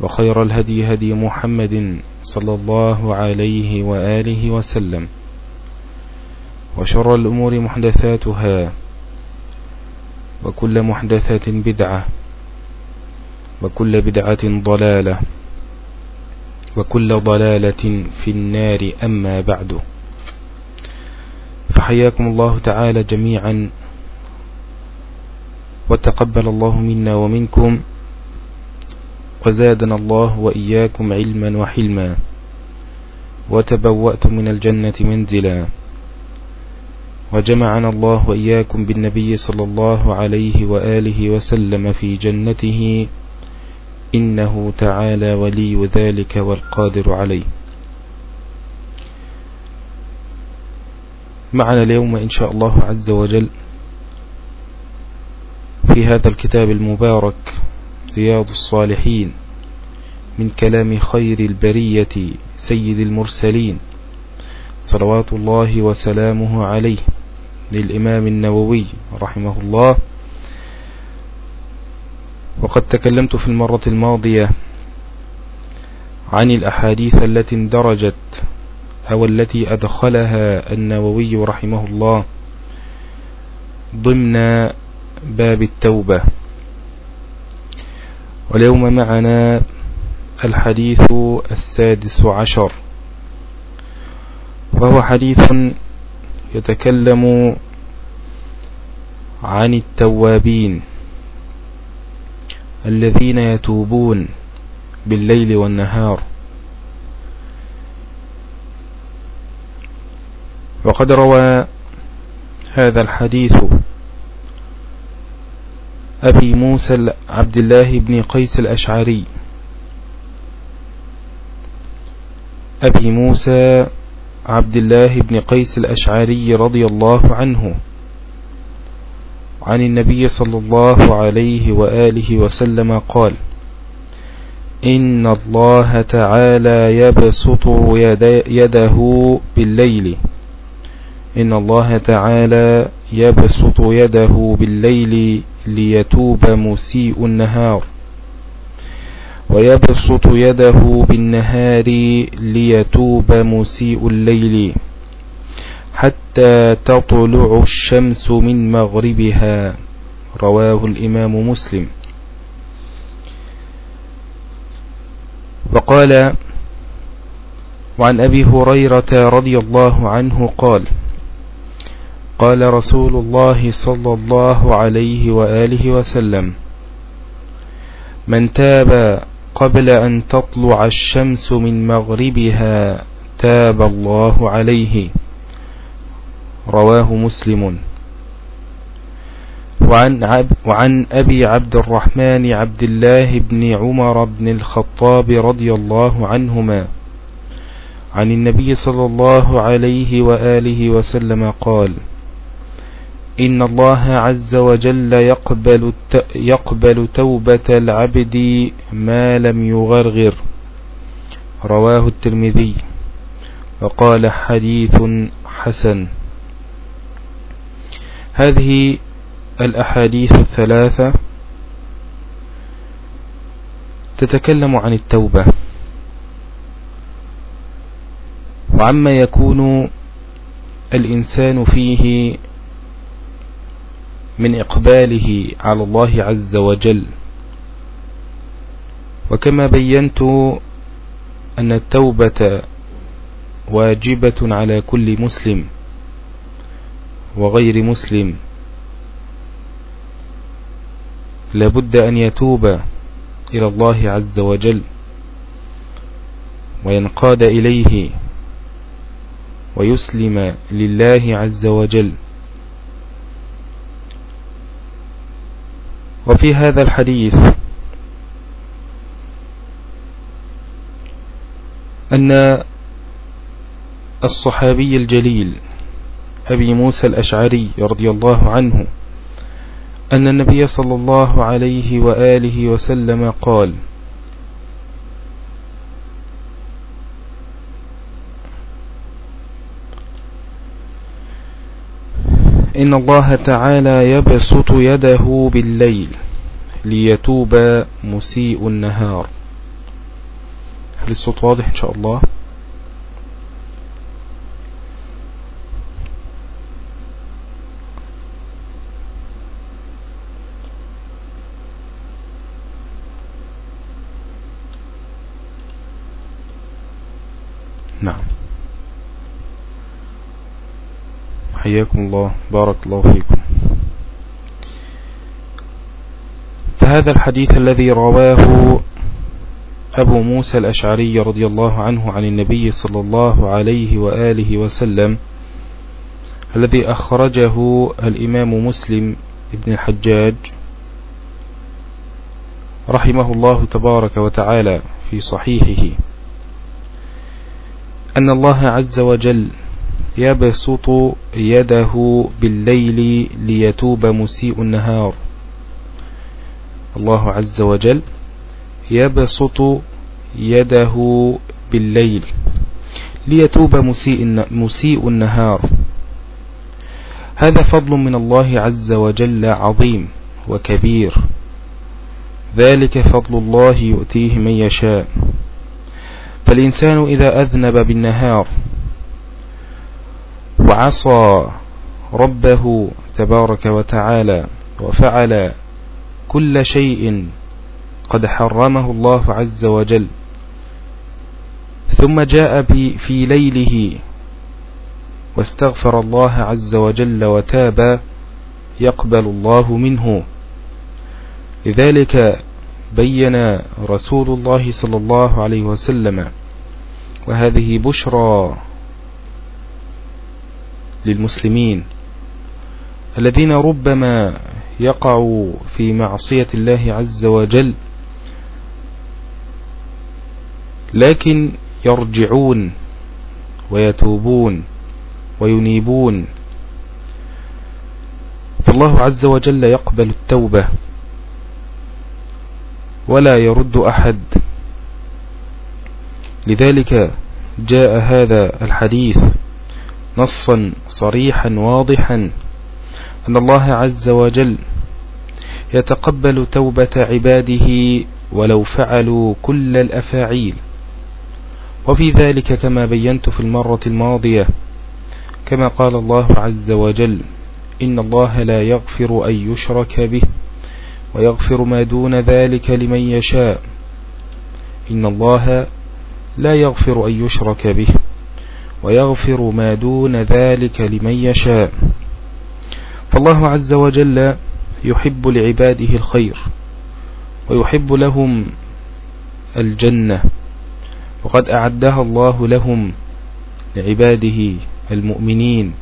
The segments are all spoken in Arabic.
وخير الهدي هدي محمد صلى الله عليه وآله وسلم وشر الأمور محدثاتها وكل محدثة بدعة وكل بدعة ضلالة وكل ضلالة في النار أما بعد فحياكم الله تعالى جميعا وتقبل الله منا ومنكم وزادنا الله وإياكم علما وحلما. وتبوأت من الجنة منزلا. وجمعنا الله وإياكم بالنبي صلى الله عليه وآله وسلم في جنته. إنه تعالى ولي ذلك والقادر عليه. معنا اليوم إن شاء الله عز وجل في هذا الكتاب المبارك. رياض الصالحين من كلام خير البرية سيد المرسلين صلوات الله وسلامه عليه للإمام النووي رحمه الله. وقد تكلمت في المرة الماضية عن الأحاديث التي اندرجت أو التي أدخلها النووي رحمه الله ضمن باب التوبة. واليوم معنا الحديث السادس عشر. وهو حديث يتكلم عن التوابين الذين يتوبون بالليل والنهار. وقد روى هذا الحديث أبي موسى عبد الله بن قيس الأشعري. أبي موسى عبد الله بن قيس الأشعري رضي الله عنه. عن النبي صلى الله عليه وآله وسلم قال إن الله تعالى يبسط يده بالليل. إن الله تعالى يبسط يده بالليل ليتوب مسيء النهار ويبسط يده بالنهار ليتوب مسيء الليل حتى تطلع الشمس من مغربها. رواه الإمام مسلم. وقال وعن أبي هريرة رضي الله عنه قال قال رسول الله صلى الله عليه وآله وسلم من تاب قبل أن تطلع الشمس من مغربها تاب الله عليه رواه مسلم. وعن, عب وعن أبي عبد الرحمن عبد الله بن عمر بن الخطاب رضي الله عنهما عن النبي صلى الله عليه وآله وسلم قال إن الله عز وجل يقبل, يقبل توبة العبد ما لم يغرغر. رواه الترمذي. وقال حديث حسن. هذه الأحاديث الثلاثة تتكلم عن التوبة. وعما يكون الإنسان فيه من إقباله على الله عز وجل. وكما بينت أن التوبة واجبة على كل مسلم وغير مسلم. لابد أن يتوب إلى الله عز وجل وينقاد إليه ويسلم لله عز وجل. وفي هذا الحديث أن الصحابي الجليل أبي موسى الأشعري رضي الله عنه أن النبي صلى الله عليه وآله وسلم قال إن الله تعالى يبسط يده بالليل ليتوب مسيء النهار. هل الصوت واضح إن شاء الله؟ نعم. حياكم الله بارك الله فيكم. فهذا الحديث الذي رواه أبو موسى الأشعري رضي الله عنه عن النبي صلى الله عليه وآله وسلم الذي أخرجه الإمام مسلم ابن الحجاج رحمه الله تبارك وتعالى في صحيحه. أن الله عز وجل يبسط يده بالليل ليتوب مسيء النهار. الله عز وجل يبسط يده بالليل ليتوب مسيء, النهار. هذا فضل من الله عز وجل عظيم وكبير. ذلك فضل الله يؤتيه من يشاء. فالإنسان إذا أذنب بالنهار وعصى ربه تبارك وتعالى وفعل كل شيء قد حرمه الله عز وجل. ثم جاء في ليله واستغفر الله عز وجل وتاب يقبل الله منه. لذلك بين رسول الله صلى الله عليه وسلم وهذه بشرى للمسلمين الذين ربما يقعوا في معصية الله عز وجل لكن يرجعون ويتوبون وينيبون. فالله عز وجل يقبل التوبة ولا يرد أحد. لذلك جاء هذا الحديث نصا صريحا واضحا أن الله عز وجل يتقبل توبة عباده ولو فعلوا كل الأفاعيل. وفي ذلك كما بينت في المرة الماضية كما قال الله عز وجل إن الله لا يغفر أن يشرك به ويغفر ما دون ذلك لمن يشاء. إن الله لا يغفر أن يشرك به. ويغفر ما دون ذلك لمن يشاء. فالله عز وجل يحب لعباده الخير ويحب لهم الجنة وقد أعدها الله لهم لعباده المؤمنين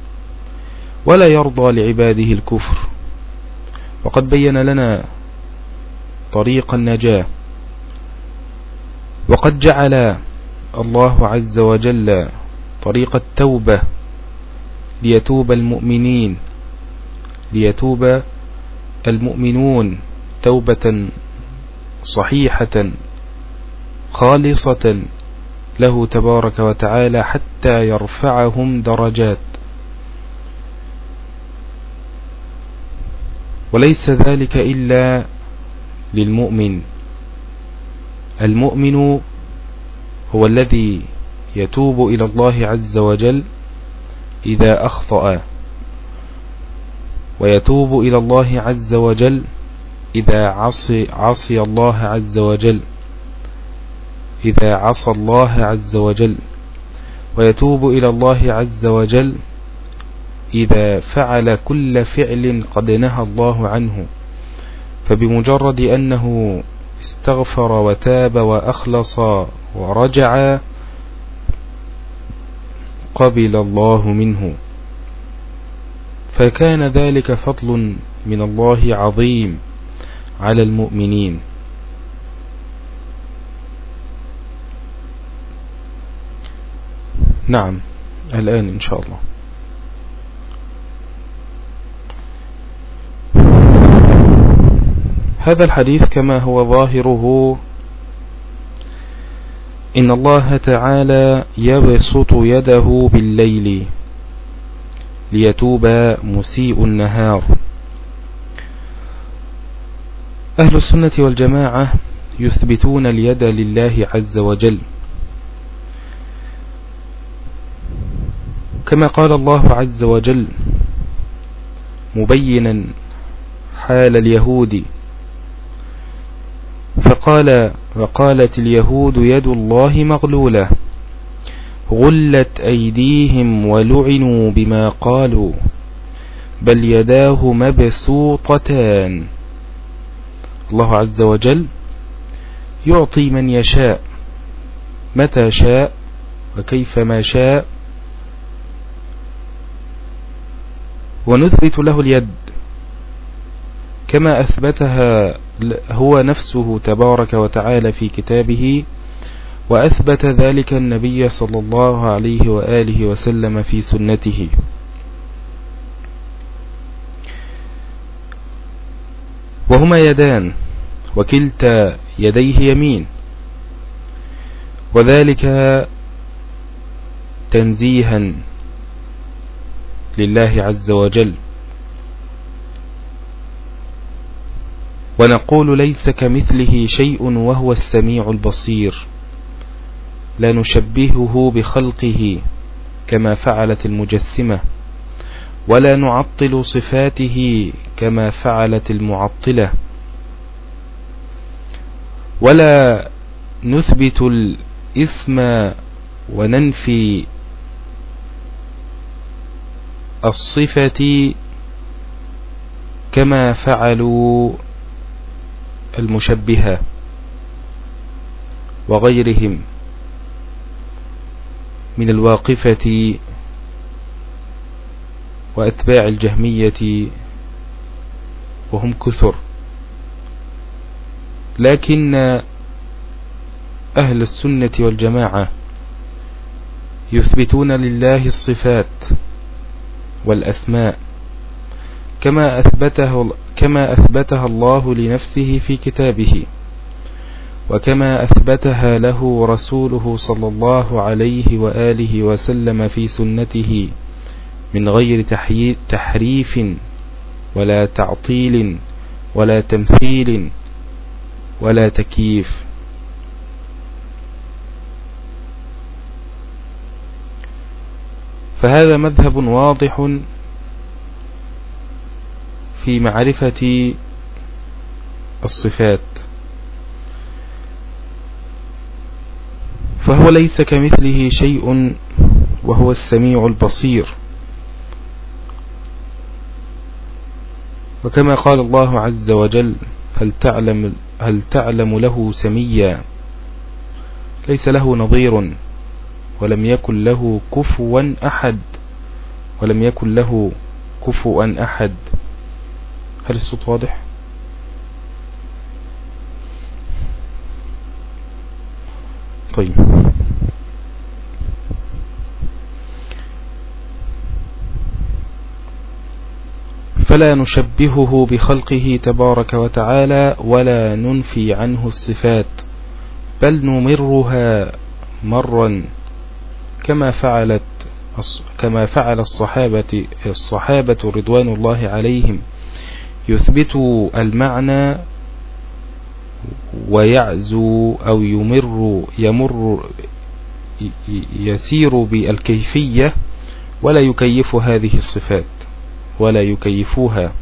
ولا يرضى لعباده الكفر. وقد بين لنا طريق النجاة وقد جعل الله عز وجل طريق التوبة ليتوب المؤمنين ليتوب المؤمنون توبة صحيحة خالصة له تبارك وتعالى حتى يرفعهم درجات. وليس ذلك إلا للمؤمن المؤمن هو الذي يتوب إلى الله عز وجل إذا أخطأ. ويتوب إلى الله عز وجل إذا عصي, عصي الله عز وجل. إذا عصى الله عز وجل. ويتوب إلى الله عز وجل إذا فعل كل فعل قد نهى الله عنه. فبمجرد أنه استغفر وتاب وأخلص ورجع قبل الله منه. فكان ذلك فضل من الله عظيم على المؤمنين. نعم الآن إن شاء الله. هذا الحديث كما هو ظاهره إن الله تعالى يبسط يده بالليل ليتوب مسيء النهار. أهل السنة والجماعة يثبتون اليد لله عز وجل. كما قال الله عز وجل مبينا حال اليهود فقال وقالت اليهود يد الله مغلولة. غلت أيديهم ولعنوا بما قالوا بل يداه مبسوطتان. الله عز وجل يعطي من يشاء متى شاء وكيفما شاء. ونثبت له اليد كما أثبتها هو نفسه تبارك وتعالى في كتابه وأثبت ذلك النبي صلى الله عليه وآله وسلم في سنته. وهما يدان وكلتا يديه يمين. وذلك تنزيها لله عز وجل. ونقول ليس كمثله شيء وهو السميع البصير. لا نشبهه بخلقه كما فعلت المجسمة ولا نعطل صفاته كما فعلت المعطلة ولا نثبت الإثم وننفي الصفة كما فعلوا المشبهة وغيرهم من الواقفة وأتباع الجهمية وهم كثر. لكن أهل السنة والجماعة يثبتون لله الصفات والأسماء كما أثبته كما أثبتها الله لنفسه في كتابه وكما أثبتها له رسوله صلى الله عليه وآله وسلم في سنته من غير تحريف ولا تعطيل ولا تمثيل ولا تكييف. فهذا مذهب واضح في معرفة الصفات. فهو ليس كمثله شيء وهو السميع البصير. وكما قال الله عز وجل هل تعلم, هل تعلم له سميا؟ ليس له نظير ولم يكن له كفوا أحد ولم يكن له كفوا أحد. هل الصوت واضح؟ طيب. فلا نشبهه بخلقه تبارك وتعالى ولا ننفي عنه الصفات بل نمرها مرا كما فعلت كما فعل الصحابة الصحابة رضوان الله عليهم. يثبتوا المعنى ويعزو أو يمر يمر يسير بالكيفية ولا يكيف هذه الصفات ولا يكيفوها.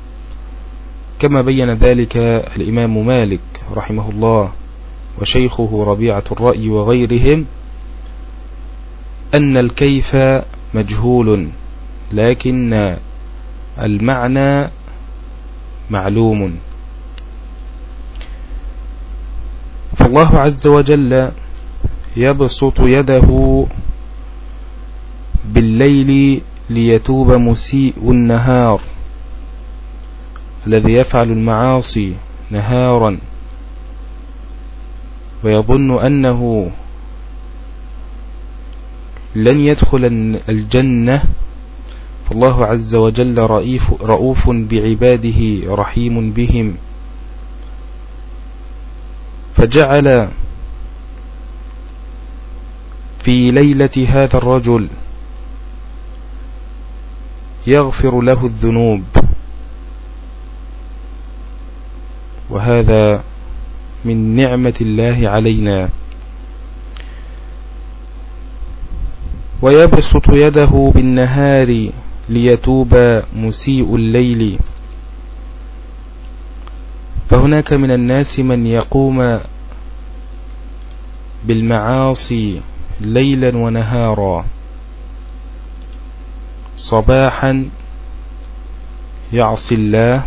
كما بين ذلك الإمام مالك رحمه الله وشيخه ربيعة الرأي وغيرهم أن الكيف مجهول لكن المعنى معلوم. فالله عز وجل يبسط يده بالليل ليتوب مسيء النهار الذي يفعل المعاصي نهارا ويظن أنه لن يدخل الجنة فالله عز وجل رؤوف بعباده رحيم بهم. فجعل في ليلة هذا الرجل يغفر له الذنوب. وهذا من نعمة الله علينا. ويبسط يده بالنهار ليتوب مسيء الليل. فهناك من الناس من يقوم بالمعاصي ليلا ونهارا صباحا يعصي الله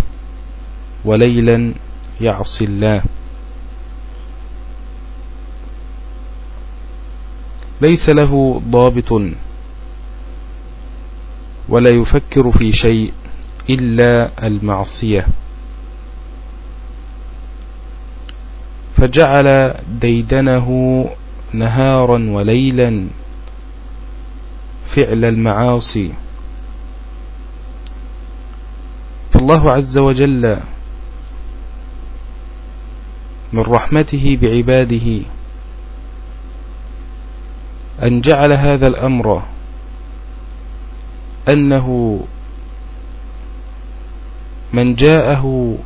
وليلا يعصي الله. ليس له ضابط. ولا يفكر في شيء إلا المعصية. فجعل ديدنه نهارا وليلا فعل المعاصي. فالله عز وجل من رحمته بعباده أن جعل هذا الأمر أنه من جاءه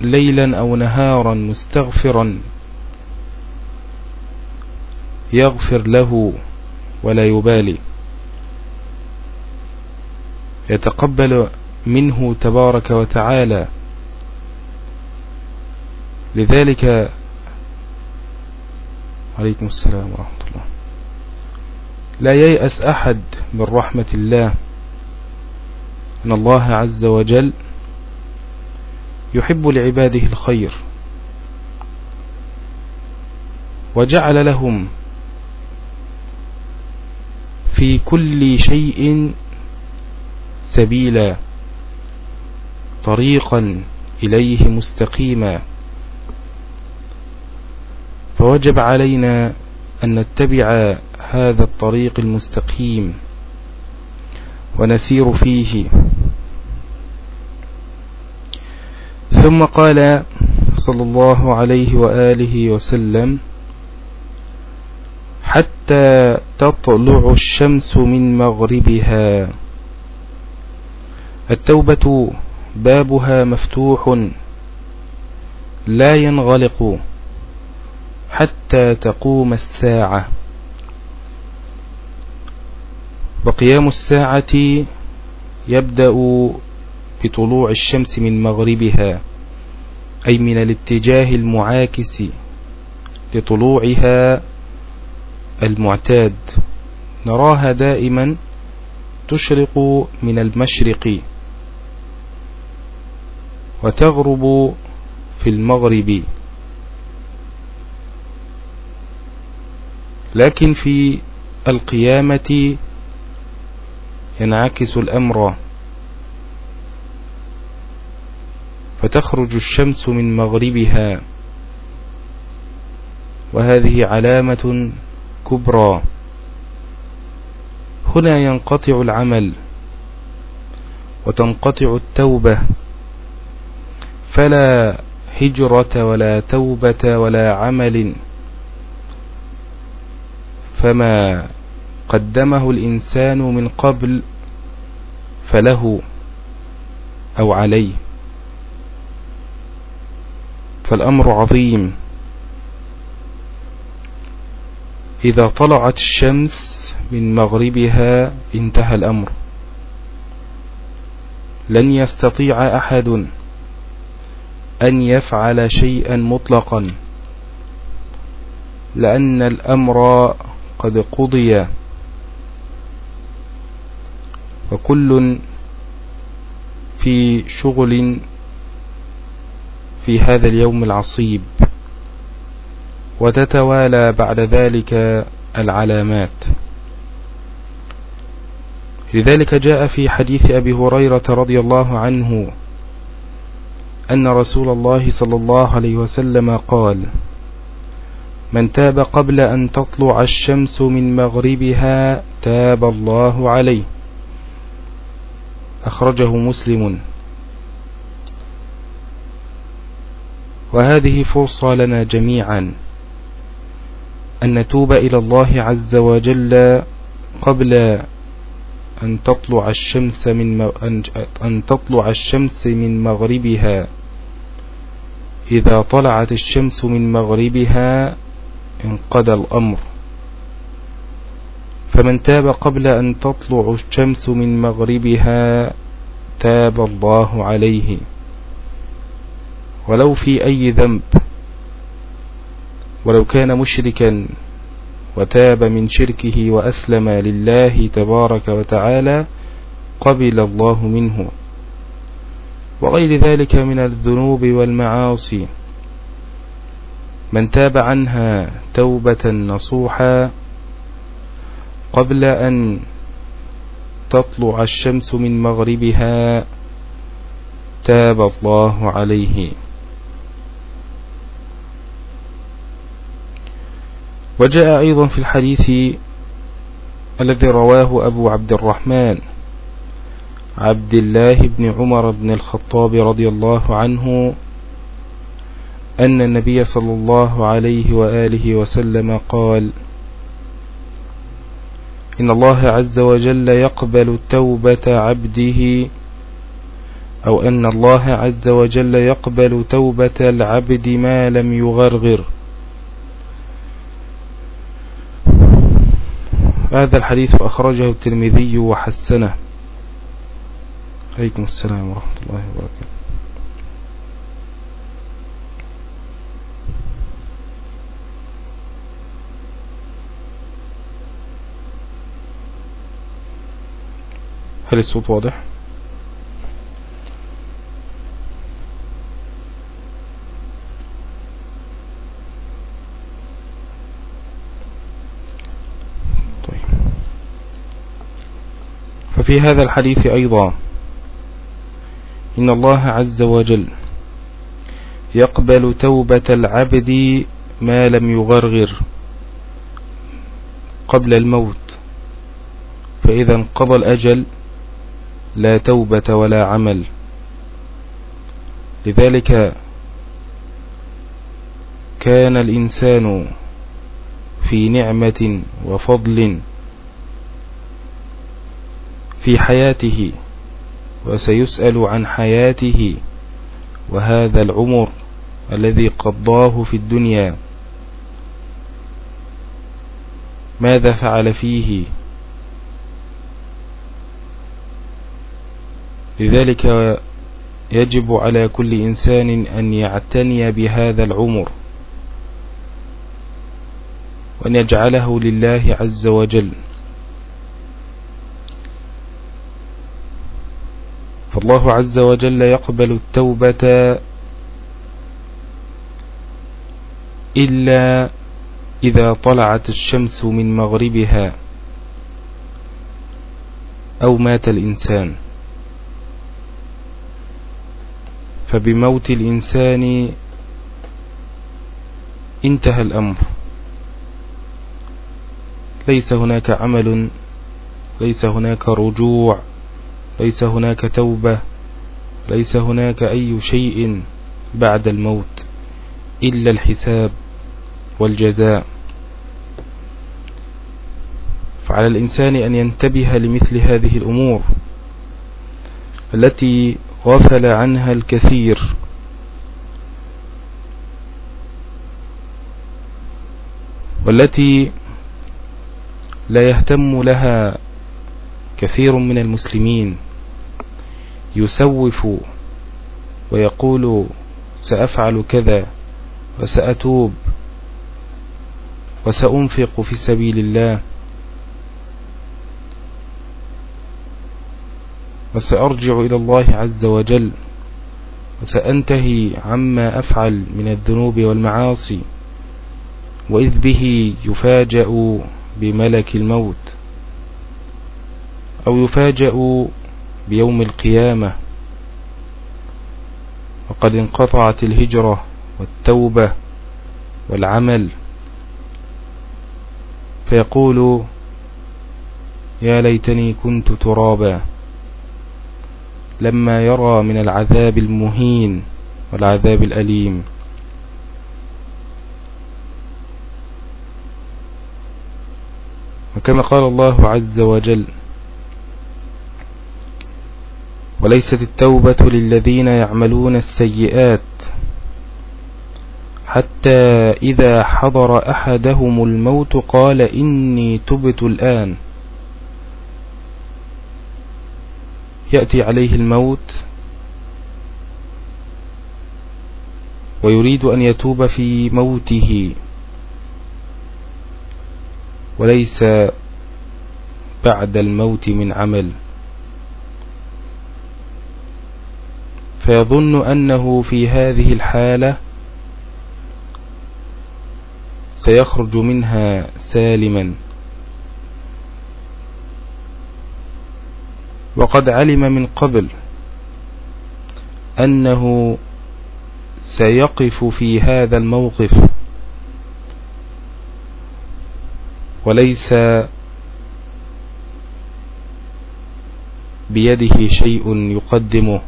ليلا أو نهارا مستغفرا يغفر له ولا يبالي. يتقبل منه تبارك وتعالى. لذلك عليكم السلام ورحمة الله. لا ييأس أحد من رحمة الله. أن الله عز وجل يحب لعباده الخير وجعل لهم في كل شيء سبيلا طريقا إليه مستقيما فوجب علينا أن نتبع هذا الطريق المستقيم ونسير فيه. ثم قال صلى الله عليه وآله وسلم حتى تطلع الشمس من مغربها. التوبة بابها مفتوح لا ينغلق حتى تقوم الساعة. وقيام الساعة يبدأ بطلوع الشمس من مغربها أي من الاتجاه المعاكس لطلوعها المعتاد. نراها دائما تشرق من المشرق وتغرب في المغرب. لكن في القيامة ينعكس الأمر. فتخرج الشمس من مغربها. وهذه علامة كبرى. هنا ينقطع العمل. وتنقطع التوبة. فلا هجرة ولا توبة ولا عمل. فما قدمه الإنسان من قبل فله أو عليه. فالأمر عظيم. إذا طلعت الشمس من مغربها انتهى الأمر. لن يستطيع أحد أن يفعل شيئا مطلقا لأن الأمر قد قضي. وكل في شغل في هذا اليوم العصيب وتتوالى بعد ذلك العلامات. لذلك جاء في حديث أبي هريرة رضي الله عنه أن رسول الله صلى الله عليه وسلم قال من تاب قبل أن تطلع الشمس من مغربها تاب الله عليه. أخرجه مسلم. وهذه فرصة لنا جميعا أن نتوب إلى الله عز وجل قبل أن تطلع الشمس من أن تطلع الشمس من مغربها. إذا طلعت الشمس من مغربها انقضى الأمر. فمن تاب قبل أن تطلع الشمس من مغربها تاب الله عليه. ولو في أي ذنب ولو كان مشركا وتاب من شركه وأسلم لله تبارك وتعالى قبل الله منه. وغير ذلك من الذنوب والمعاصي. من تاب عنها توبة نصوحا قبل أن تطلع الشمس من مغربها تاب الله عليه. وجاء أيضا في الحديث الذي رواه أبو عبد الرحمن عبد الله بن عمر بن الخطاب رضي الله عنه أن النبي صلى الله عليه وآله وسلم قال إن الله عز وجل يقبل توبة عبده أو أن الله عز وجل يقبل توبة العبد ما لم يغرغر. هذا الحديث أخرجه الترمذي وحسنه. عليكم السلام ورحمة الله وبركاته. هل الصوت واضح؟ ففي هذا الحديث أيضا. إن الله عز وجل يقبل توبة العبد ما لم يغرغر قبل الموت. فإذا انقضى الأجل لا توبة ولا عمل. لذلك كان الإنسان في نعمة وفضل في حياته وسيسأل عن حياته وهذا العمر الذي قضاه في الدنيا. ماذا فعل فيه؟ لذلك يجب على كل إنسان أن يعتني بهذا العمر وأن يجعله لله عز وجل. فالله عز وجل يقبل التوبة إلا إذا طلعت الشمس من مغربها أو مات الإنسان. فبموت الإنسان انتهى الأمر. ليس هناك عمل ليس هناك رجوع ليس هناك توبة ليس هناك أي شيء بعد الموت إلا الحساب والجزاء. فعلى الإنسان أن ينتبه لمثل هذه الأمور التي غفل عنها الكثير. والتي لا يهتم لها كثير من المسلمين. يسوف ويقول سأفعل كذا وسأتوب وسأنفق في سبيل الله. وسأرجع إلى الله عز وجل وسأنتهي عما أفعل من الذنوب والمعاصي وإذ به يفاجأ بملك الموت أو يفاجأ بيوم القيامة. وقد انقطعت الهجرة والتوبة والعمل. فيقول يا ليتني كنت ترابا لما يرى من العذاب المهين والعذاب الأليم. وكما قال الله عز وجل وليست التوبة للذين يعملون السيئات حتى إذا حضر أحدهم الموت قال إني تبت الآن. يأتي عليه الموت ويريد أن يتوب في موته. وليس بعد الموت من عمل. فيظن أنه في هذه الحالة سيخرج منها سالما. وقد علم من قبل أنه سيقف في هذا الموقف وليس بيده شيء يقدمه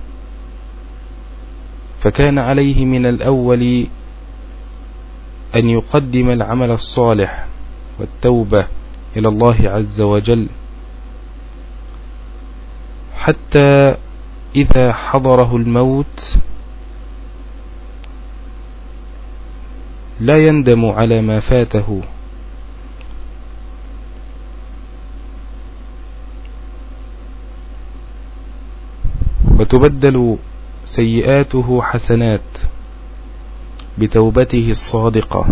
فكان عليه من الأول أن يقدم العمل الصالح والتوبة إلى الله عز وجل. حتى إذا حضره الموت لا يندم على ما فاته. وتبدل سيئاته حسنات بتوبته الصادقة.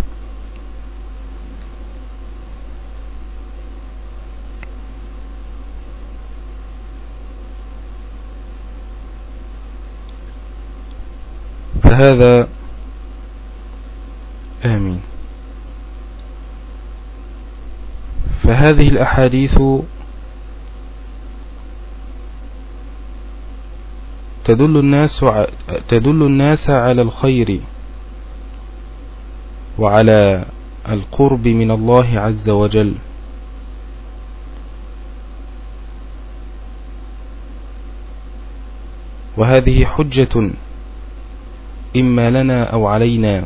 فهذا آمين. فهذه الأحاديث تدل الناس تدل الناس على الخير وعلى القرب من الله عز وجل. وهذه حجة إما لنا أو علينا.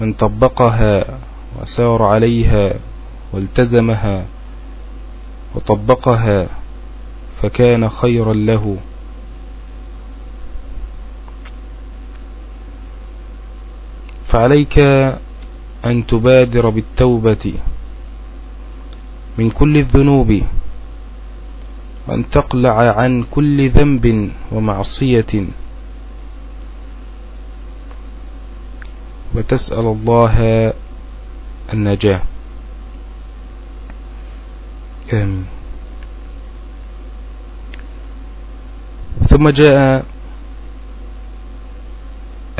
من طبقها وسار عليها والتزمها وطبقها فكان خيرا له. فعليك أن تبادر بالتوبة من كل الذنوب وأن تقلع عن كل ذنب ومعصية. وتسأل الله النجاة. آمين ثم جاء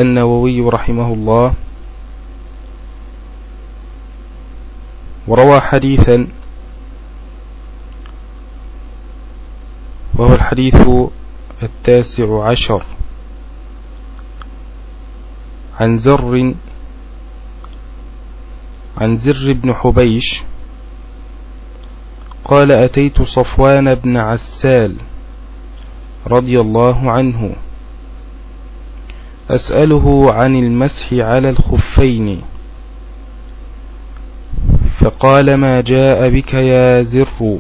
النووي رحمه الله وروى حديثا وهو الحديث التاسع عشر. عن زر عن زر بن حبيش قال أتيت صفوان بن عسال رضي الله عنه أسأله عن المسح على الخفين فقال ما جاء بك يا زر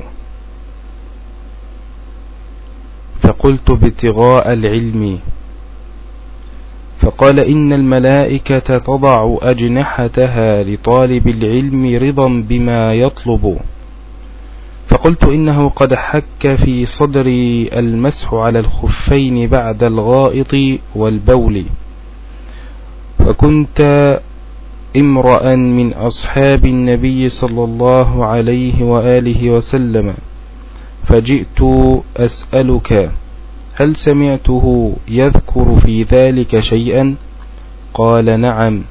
فقلت ابتغاء العلم فقال إن الملائكة تضع أجنحتها لطالب العلم رضا بما يطلب. فقلت إنه قد حك في صدري المسح على الخفين بعد الغائط والبول. وكنت امرأ من أصحاب النبي صلى الله عليه وآله وسلم فجئت أسألك هل سمعته يذكر في ذلك شيئا؟ قال نعم.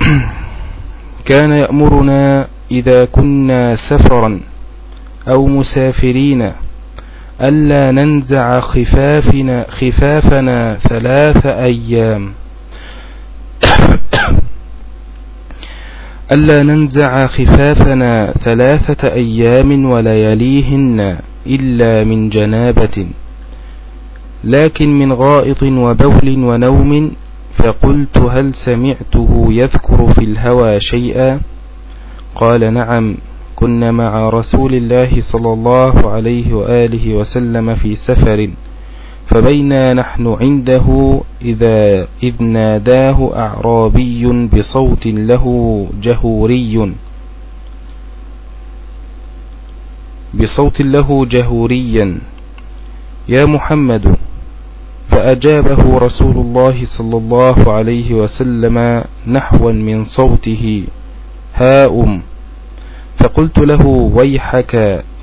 كان يأمرنا إذا كنا سفرا أو مسافرين ألا ننزع خفافنا, خفافنا ثلاث أيام. ألا ننزع خفافنا ثلاثة أيام ولياليهن إلا من جنابة لكن من غائط وبول ونوم فقلت هل سمعته يذكر في الهوى شيئا؟ قال نعم كنا مع رسول الله صلى الله عليه وآله وسلم في سفر. فبينا نحن عنده إذا إذ ناداه أعرابي بصوت له جهوري. بصوت له جهوريا يا محمد فأجابه رسول الله صلى الله عليه وسلم نحوا من صوته هاؤم. فقلت له ويحك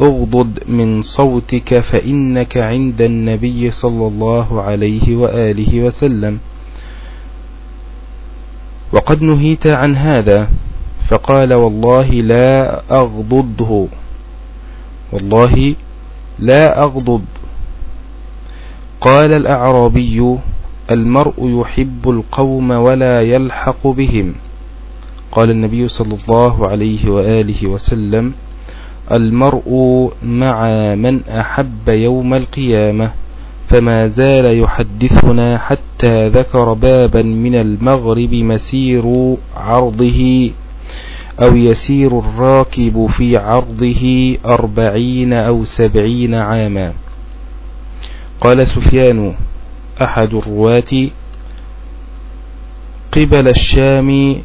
اغضض من صوتك فإنك عند النبي صلى الله عليه وآله وسلم. وقد نهيت عن هذا فقال والله لا أغضضه. والله لا أغضض. قال الأعرابي المرء يحب القوم ولا يلحق بهم. قال النبي صلى الله عليه وآله وسلم المرء مع من أحب يوم القيامة فما زال يحدثنا حتى ذكر بابا من المغرب مسير عرضه أو يسير الراكب في عرضه أربعين أو سبعين عاما. قال سفيان أحد الرواة قبل الشام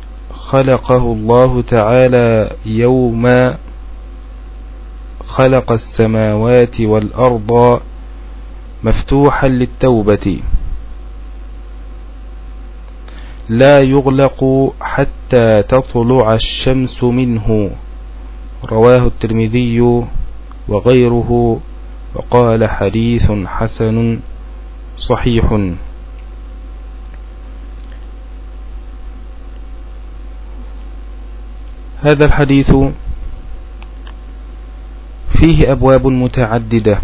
خلقه الله تعالى يوم خلق السماوات والأرض مفتوحا للتوبة. لا يغلق حتى تطلع الشمس منه. رواه الترمذي وغيره وقال حديث حسن صحيح. هذا الحديث فيه أبواب متعددة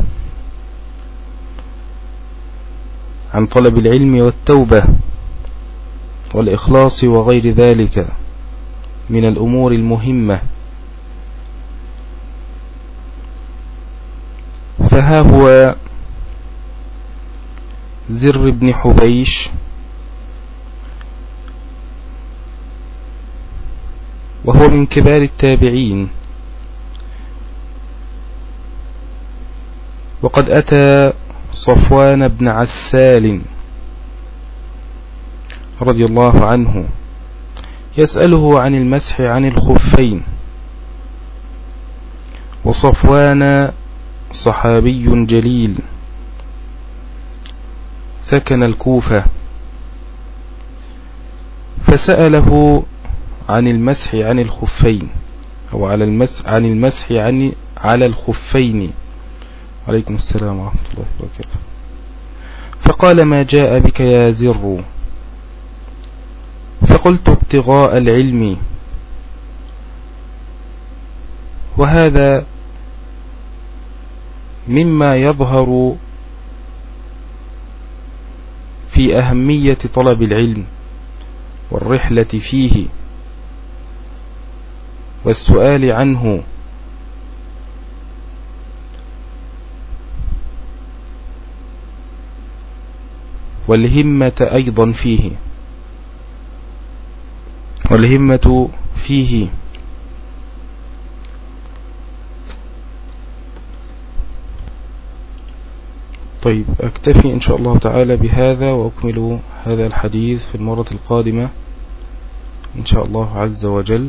عن طلب العلم والتوبة والإخلاص وغير ذلك من الأمور المهمة. فها هو زر بن حبيش وهو من كبار التابعين. وقد أتى صفوان بن عسال رضي الله عنه يسأله عن المسح عن الخفين. وصفوان صحابي جليل. سكن الكوفة. فسأله عن المسح عن الخفين أو على المسح عن المسح عن على الخفين. عليكم السلام ورحمة الله وبركاته. فقال ما جاء بك يا زر؟ فقلت ابتغاء العلم. وهذا مما يظهر في أهمية طلب العلم والرحلة فيه. والسؤال عنه. والهمة أيضا فيه. والهمة فيه. طيب أكتفي إن شاء الله تعالى بهذا وأكمل هذا الحديث في المرة القادمة إن شاء الله عز وجل.